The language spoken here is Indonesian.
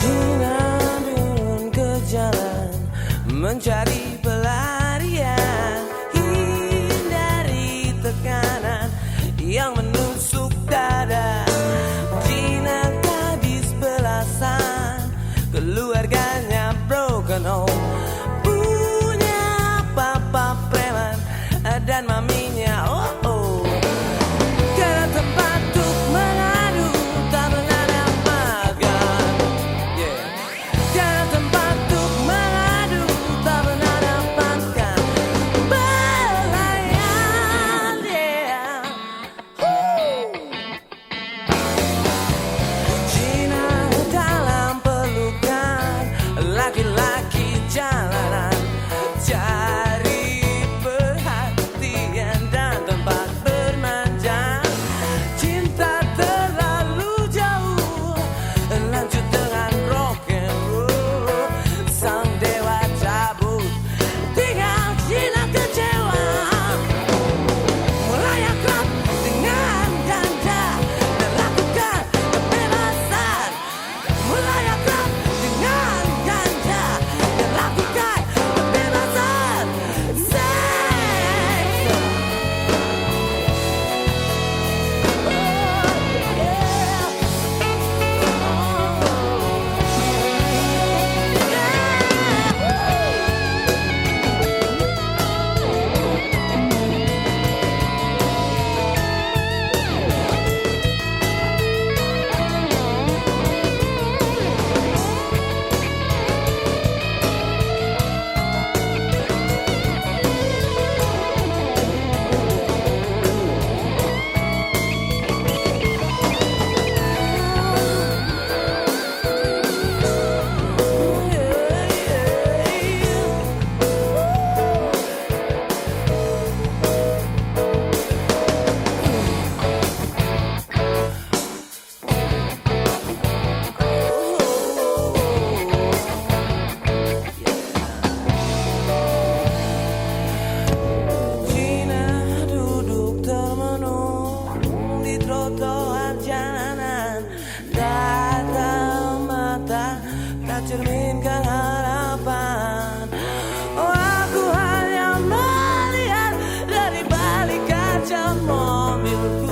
Gina turun ke jalan mencari pelarian hindari tekanan yang menusuk dada. Gina gadis belasan keluarganya broken home. Punya papa preman dan maminya Belaki jalanan tak cerminkan harapan. Oh aku hanya melihat dari balik kaca mobilku.